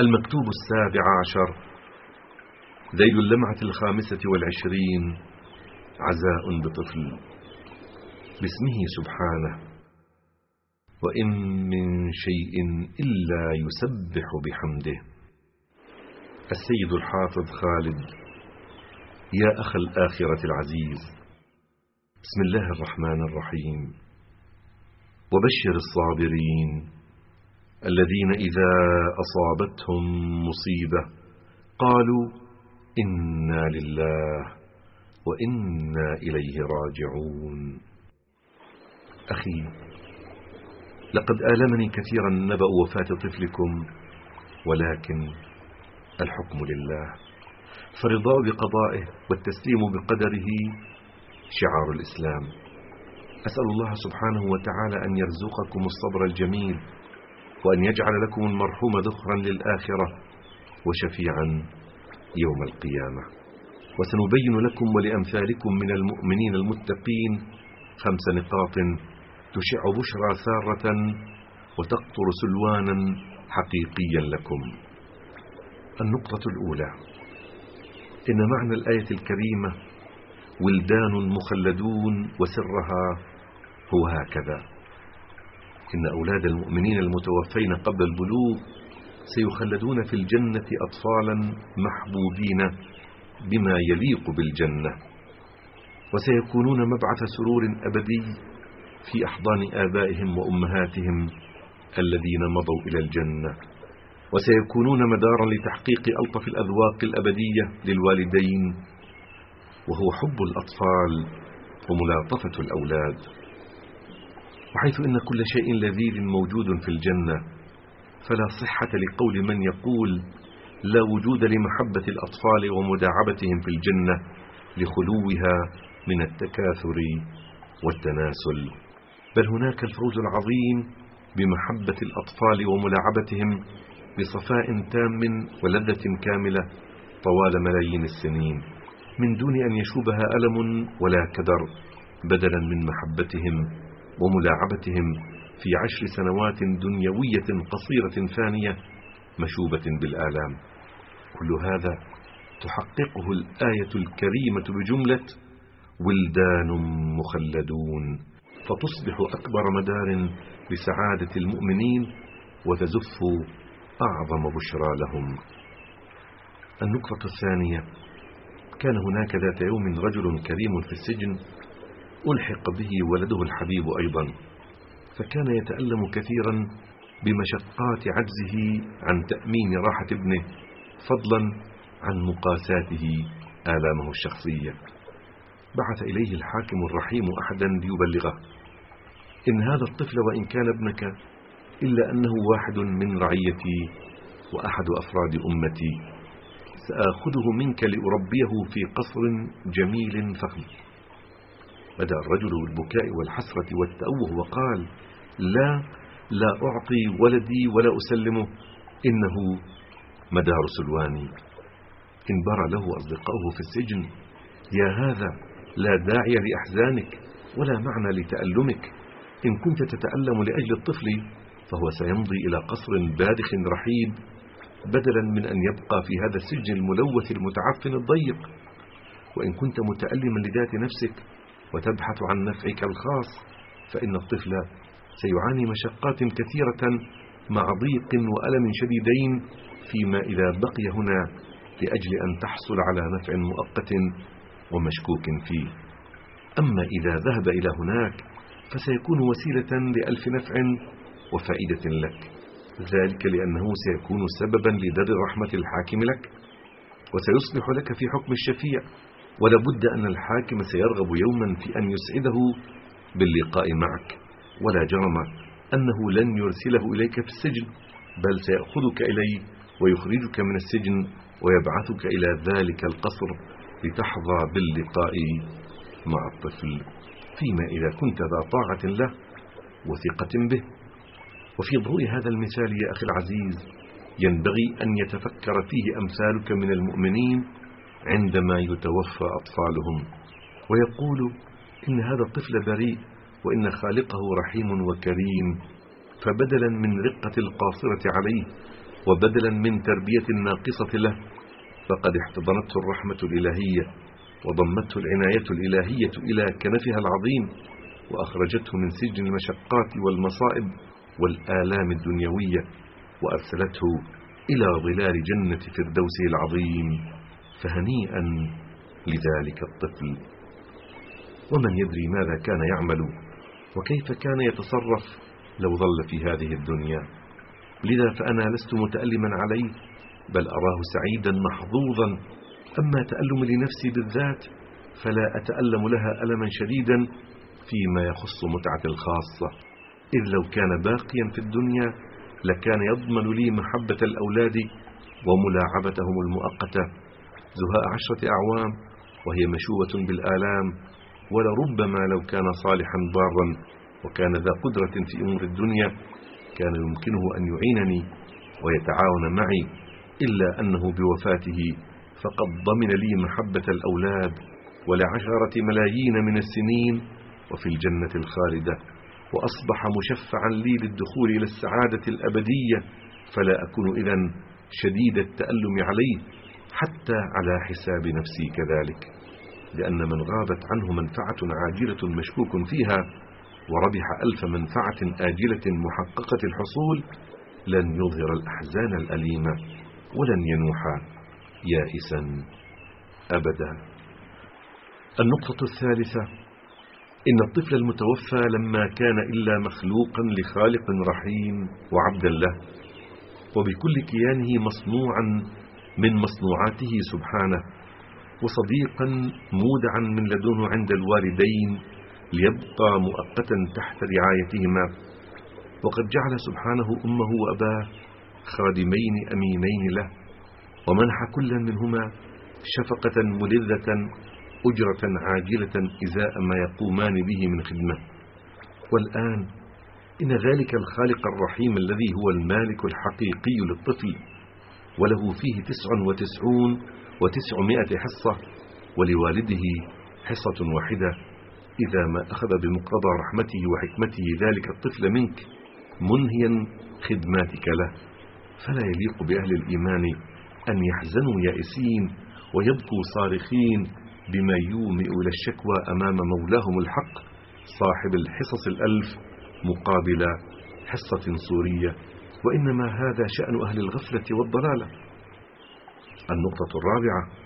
المكتوب السابع عشر ذيل اللمعة الخامسة والعشرين عزاء بطفل باسمه سبحانه. وإن من شيء إلا يسبح بحمده. السيد الحافظ خالد يا أخ الآخرة العزيز. بسم الله الرحمن الرحيم. وبشر الصابرين. الذين إذا أصابتهم مصيبة قالوا إنا لله وإنا إليه راجعون. أخي لقد آلمني كثيرا نبأ وفاة طفلكم ولكن الحكم لله. فرضاء بقضائه والتسليم بقدره شعار الإسلام. أسأل الله سبحانه وتعالى أن يرزقكم الصبر الجميل وأن يجعل لكم المرحوم ذخرا للآخرة وشفيعا يوم القيامة. وسنبين لكم ولأمثالكم من المؤمنين المتقين خمس نقاط تشع بشرى سارة وتقطر سلوانا حقيقيا لكم. النقطة الأولى إن معنى الآية الكريمة ولدان مخلدون وسرها هو هكذا. إن أولاد المؤمنين المتوفين قبل البلوغ سيخلدون في الجنة أطفالا محبوبين بما يليق بالجنة وسيكونون مبعث سرور أبدي في أحضان آبائهم وأمهاتهم الذين مضوا إلى الجنة وسيكونون مدارا لتحقيق ألطف الأذواق الأبدية للوالدين وهو حب الأطفال وملاطفة الأولاد. وحيث إن كل شيء لذيذ موجود في الجنة فلا صحة لقول من يقول لا وجود لمحبة الأطفال ومداعبتهم في الجنة لخلوها من التكاثر والتناسل. بل هناك الفوز العظيم بمحبة الأطفال وملاعبتهم بصفاء تام ولذة كاملة طوال ملايين السنين. من دون أن يشوبها ألم ولا كدر بدلا من محبتهم. وملاعبتهم في عشر سنوات دنيوية قصيرة ثانية مشوبة بالآلام. كل هذا تحققه الآية الكريمة بجملة ولدان مخلدون فتصبح أكبر مدار لسعادة المؤمنين وتزف أعظم بشرى لهم. النقطة الثانية كان هناك ذات يوم رجل كريم في السجن ألحق به ولده الحبيب أيضا. فكان يتألم كثيرا بمشقات عجزه عن تأمين راحة ابنه فضلا عن مقاساته آلامه الشخصية. بعث إليه الحاكم الرحيم أحدا ليبلغه. إن هذا الطفل وإن كان ابنك إلا أنه واحد من رعيتي وأحد أفراد أمتي سآخذه منك لأربيه في قصر جميل فخم. بدأ الرجل بالبكاء والحسرة والتأوه وقال لا لا أعطي ولدي ولا أسلمه إنه مدار سلواني. انبرى له أصدقاؤه في السجن يا هذا لا داعي لأحزانك ولا معنى لتألمك. إن كنت تتألم لأجل الطفل فهو سيمضي إلى قصر بادخ رحيب بدلا من أن يبقى في هذا السجن الملوث المتعفن الضيق. وإن كنت متألما لذات نفسك وتبحث عن نفعك الخاص فإن الطفل سيعاني مشقات كثيرة مع ضيق وألم شديدين فيما إذا بقي هنا لأجل أن تحصل على نفع مؤقت ومشكوك فيه. أما إذا ذهب إلى هناك فسيكون وسيلة لألف نفع وفائدة لك. ذلك لأنه سيكون سببا لدر رحمة الحاكم لك وسيصبح لك في حكم الشفيع. ولا بد أن الحاكم سيرغب يوما في أن يسعده باللقاء معك. ولا جرم أنه لن يرسله إليك في السجن بل سيأخذك إليه ويخرجك من السجن ويبعثك إلى ذلك القصر لتحظى باللقاء مع الطفل. فيما إذا كنت ذا طاعة له وثقة به. وفي ضوء هذا المثال يا أخي العزيز ينبغي أن يتفكر فيه أمثالك من المؤمنين عندما يتوفى أطفالهم ويقول إن هذا الطفل بريء وإن خالقه رحيم وكريم فبدلا من رقة القاصرة عليه وبدلا من تربية ناقصة له فقد احتضنته الرحمة الإلهية وضمته العناية الإلهية إلى كنفها العظيم وأخرجته من سجن المشقات والمصائب والآلام الدنيوية وأرسلته إلى ظلال جنة فردوسه العظيم. فهنيئا لذلك الطفل. ومن يدري ماذا كان يعمل وكيف كان يتصرف لو ظل في هذه الدنيا. لذا فأنا لست متألما عليه بل أراه سعيدا محظوظا. أما تألم لنفسي بالذات فلا أتألم لها ألما شديدا فيما يخص متعة الخاصة. إذ لو كان باقيا في الدنيا لكان يضمن لي محبة الأولاد وملاعبتهم المؤقتة. زهاء عشرة أعوام وهي مشوبة بالآلام ولربما لو كان صالحا بارا وكان ذا قدرة في أمور الدنيا كان يمكنه أن يعينني ويتعاون معي إلا أنه بوفاته فقد ضمن لي محبة الأولاد ولعشرة ملايين من السنين وفي الجنة الخالدة وأصبح مشفعا لي للدخول إلى السعادة الأبدية فلا أكون إذا شديد التألم عليه. حتى على حساب نفسي كذلك لأن من غابت عنه منفعة عاجلة مشكوك فيها وربح ألف منفعة آجلة محققة الحصول لن يظهر الأحزان الأليمة ولن ينوح يائسا أبدا. النقطة الثالثة إن الطفل المتوفى لما كان إلا مخلوقا لخالق رحيم وعبدا له وبكل كيانه مصنوعا من مصنوعاته سبحانه وصديقا مودعا من لدنه عند الوالدين ليبقى مؤقتا تحت رعايتهما. وقد جعل سبحانه أمه وأباه خادمين أمينين له ومنح كلا منهما شفقة ملذة أجرة عاجلة إزاء ما يقومان به من خدمة. والآن إن ذلك الخالق الرحيم الذي هو المالك الحقيقي للطفل وله فيه تسع وتسعون وتسعمائة حصة ولوالده حصة واحدة. إذا ما أخذ بمقتضى رحمته وحكمته ذلك الطفل منك منهيا خدماتك له. فلا يليق بأهل الإيمان أن يحزنوا يائسين ويبكوا صارخين بما يومئ إلى الشكوى أمام مولاهم الحق صاحب الحصص الألف مقابل حصة صورية وإنما هذا شأن أهل الغفلة والضلالة. النقطة الرابعة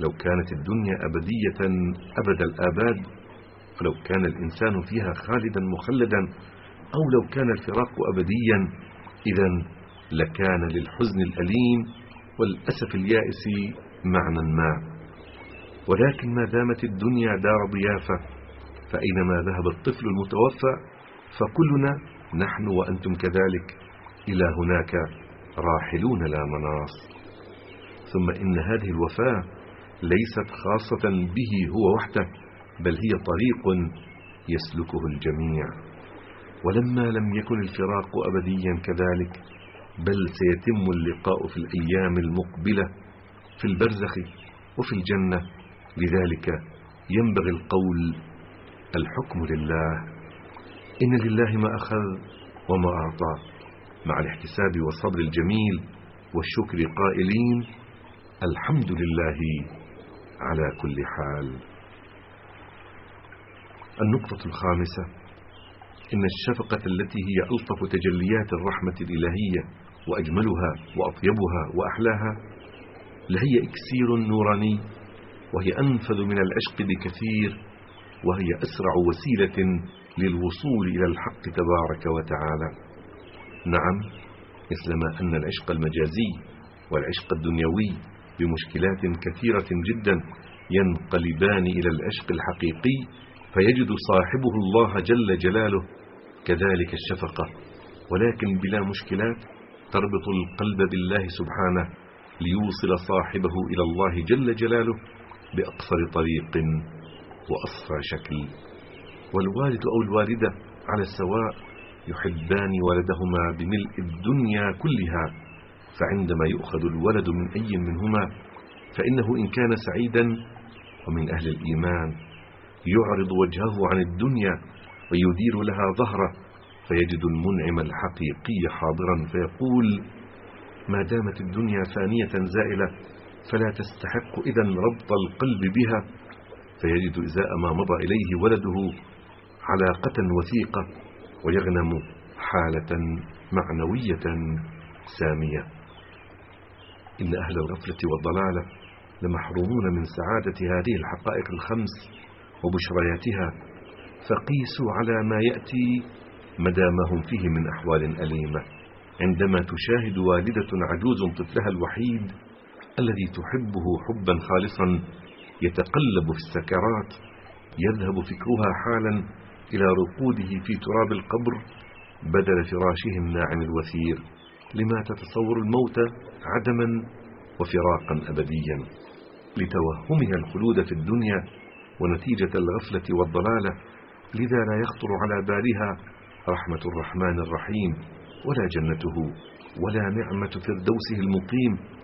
لو كانت الدنيا أبدية أبد الآباد ولو كان الإنسان فيها خالدا مخلدا أو لو كان الفراق أبديا إذا لكان للحزن الأليم والأسف اليائس معنى ما. ولكن ما دامت الدنيا دار ضيافة فأينما ذهب الطفل المتوفى فكلنا نحن وأنتم كذلك. إلى هناك راحلون لا مناص. ثم إن هذه الوفاة ليست خاصة به هو وحده بل هي طريق يسلكه الجميع. ولما لم يكن الفراق أبديا كذلك بل سيتم اللقاء في الأيام المقبلة في البرزخ وفي الجنة. لذلك ينبغي القول الحكم لله. إن لله ما أخذ وما أعطى. مع الاحتساب والصبر الجميل والشكر قائلين الحمد لله على كل حال. النقطة الخامسة إن الشفقة التي هي ألطف تجليات الرحمة الإلهية وأجملها وأطيبها وأحلاها لهي إكسير نوراني وهي أنفذ من العشق بكثير وهي أسرع وسيلة للوصول إلى الحق تبارك وتعالى. نعم مثلما أن العشق المجازي والعشق الدنيوي بمشكلات كثيرة جدا ينقلبان إلى العشق الحقيقي فيجد صاحبه الله جل جلاله كذلك الشفقة. ولكن بلا مشكلات تربط القلب بالله سبحانه ليوصل صاحبه إلى الله جل جلاله بأقصر طريق وأصفى شكل. والوالد أو الوالدة على السواء يحبان ولدهما بملء الدنيا كلها فعندما يؤخذ الولد من أي منهما فإنه إن كان سعيدا ومن أهل الإيمان يعرض وجهه عن الدنيا ويدير لها ظهره فيجد المنعم الحقيقي حاضرا فيقول ما دامت الدنيا فانية زائلة فلا تستحق إذا ربط القلب بها. فيجد إزاء ما مضى إليه ولده علاقة وثيقة. ويغنم حالة معنوية سامية. إن أهل الغفلة والضلالة لمحرومون من سعادة هذه الحقائق الخمس وبشرياتها فقيسوا على ما يأتي مدى ما هم فيه من أحوال أليمة. عندما تشاهد والدة عجوز طفلها الوحيد الذي تحبه حبا خالصا يتقلب في السكرات يذهب فكرها حالا إلى رقوده في تراب القبر بدل فراشه الناعم الوثير لما تتصور الموت عدما وفراقا أبديا. لتوهمها الخلود في الدنيا ونتيجة الغفلة والضلالة لذا لا يخطر على بالها رحمة الرحمن الرحيم ولا جنته ولا نعمة فردوسه المقيم.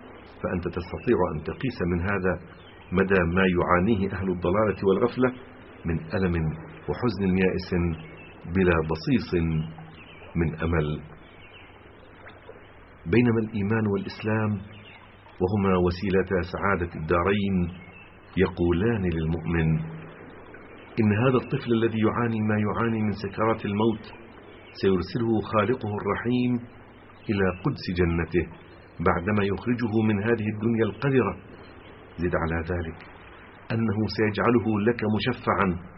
فأنت تستطيع أن تقيس من هذا مدى ما يعانيه أهل الضلالة والغفلة من ألم وحزن يائس بلا بصيص من أمل. بينما الإيمان والإسلام وهما وسيلة سعادة الدارين يقولان للمؤمن إن هذا الطفل الذي يعاني ما يعاني من سكرات الموت سيرسله خالقه الرحيم إلى قدس جنته بعدما يخرجه من هذه الدنيا القذرة. زد على ذلك أنه سيجعله لك مشفعا.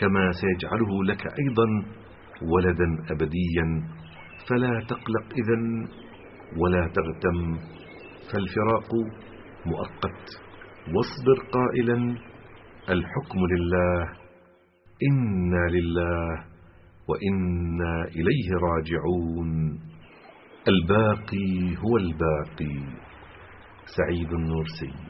كما سيجعله لك أيضا ولدا أبديا. فلا تقلق إذا ولا تغتم. فالفراق مؤقت. واصبر قائلا. الحكم لله. إنا لله وإنا إليه راجعون. الباقي هو الباقي. سعيد النورسي.